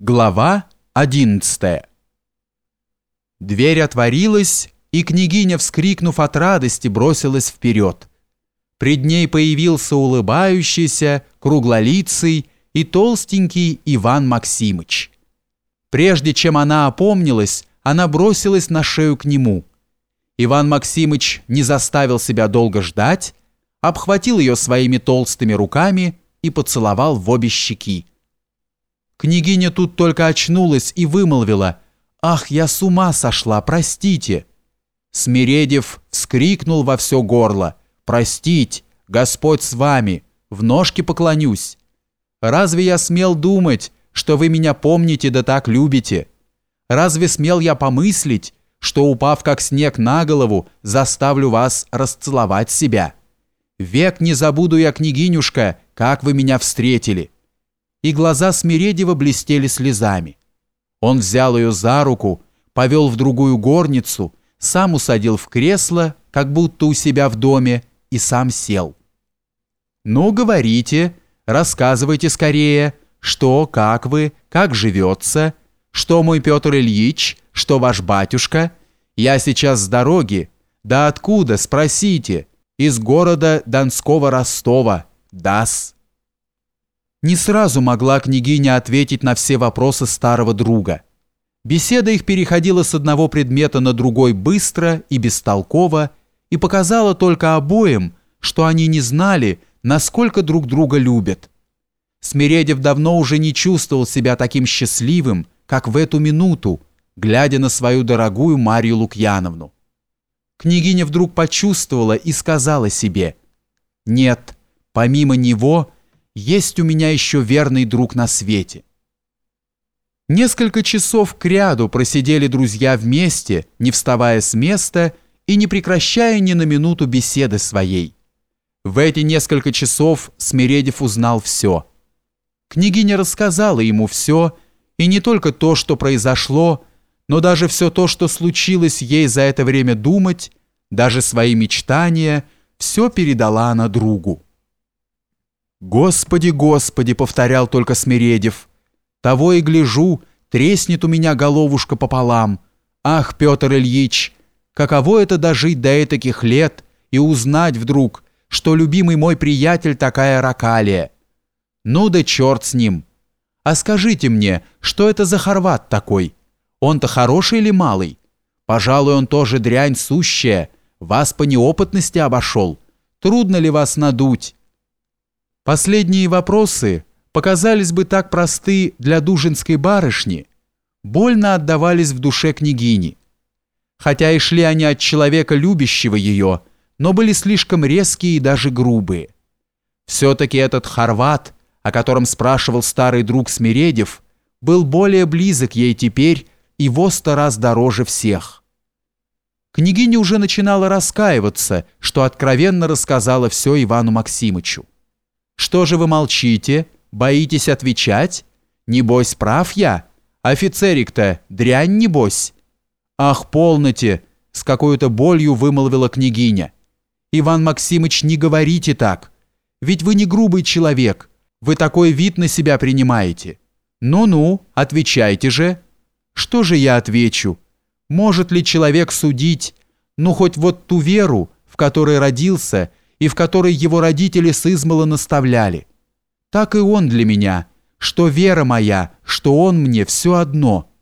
Глава 11 Дверь отворилась, и княгиня, вскрикнув от радости, бросилась вперед. Пред ней появился улыбающийся, круглолицый и толстенький Иван Максимыч. Прежде чем она опомнилась, она бросилась на шею к нему. Иван Максимыч не заставил себя долго ждать, обхватил ее своими толстыми руками и поцеловал в обе щеки. Княгиня тут только очнулась и вымолвила «Ах, я с ума сошла, простите!» Смиредев вскрикнул во все горло «Простить, Господь с вами, в ножки поклонюсь! Разве я смел думать, что вы меня помните да так любите? Разве смел я помыслить, что, упав как снег на голову, заставлю вас расцеловать себя? Век не забуду я, княгинюшка, как вы меня встретили!» И глаза Смиредева блестели слезами. Он взял ее за руку, повел в другую горницу, сам усадил в кресло, как будто у себя в доме, и сам сел. «Ну, говорите, рассказывайте скорее, что, как вы, как живется, что мой Петр Ильич, что ваш батюшка. Я сейчас с дороги. Да откуда, спросите, из города Донского Ростова, дас». Не сразу могла княгиня ответить на все вопросы старого друга. Беседа их переходила с одного предмета на другой быстро и бестолково и показала только обоим, что они не знали, насколько друг друга любят. Смиредев давно уже не чувствовал себя таким счастливым, как в эту минуту, глядя на свою дорогую Марию Лукьяновну. Княгиня вдруг почувствовала и сказала себе «Нет, помимо него – есть у меня еще верный друг на свете. Несколько часов кряду просидели друзья вместе, не вставая с места и не прекращая ни на минуту беседы своей. В эти несколько часов Смиредев узнал все. Княгиня рассказала ему все, и не только то, что произошло, но даже все то, что случилось ей за это время думать, даже свои мечтания, все передала она другу. «Господи, Господи!» — повторял только Смиредев. «Того и гляжу, треснет у меня головушка пополам. Ах, Петр Ильич, каково это дожить до этаких лет и узнать вдруг, что любимый мой приятель такая ракалия? Ну да черт с ним! А скажите мне, что это за хорват такой? Он-то хороший или малый? Пожалуй, он тоже дрянь сущая, вас по неопытности обошел. Трудно ли вас надуть?» Последние вопросы показались бы так просты для дужинской барышни, больно отдавались в душе княгини. Хотя и шли они от человека, любящего ее, но были слишком резкие и даже грубые. Все-таки этот хорват, о котором спрашивал старый друг Смиредев, был более близок ей теперь и во сто раз дороже всех. Княгиня уже начинала раскаиваться, что откровенно рассказала все Ивану Максимычу. Что же вы молчите? Боитесь отвечать? Небось, прав я? Офицерик-то дрянь, небось? Ах, полноте! С какой-то болью вымолвила княгиня. Иван Максимыч, не говорите так. Ведь вы не грубый человек. Вы такой вид на себя принимаете. Ну-ну, отвечайте же. Что же я отвечу? Может ли человек судить, ну хоть вот ту веру, в которой родился, и в которой его родители с измала наставляли. Так и он для меня, что вера моя, что он мне все одно –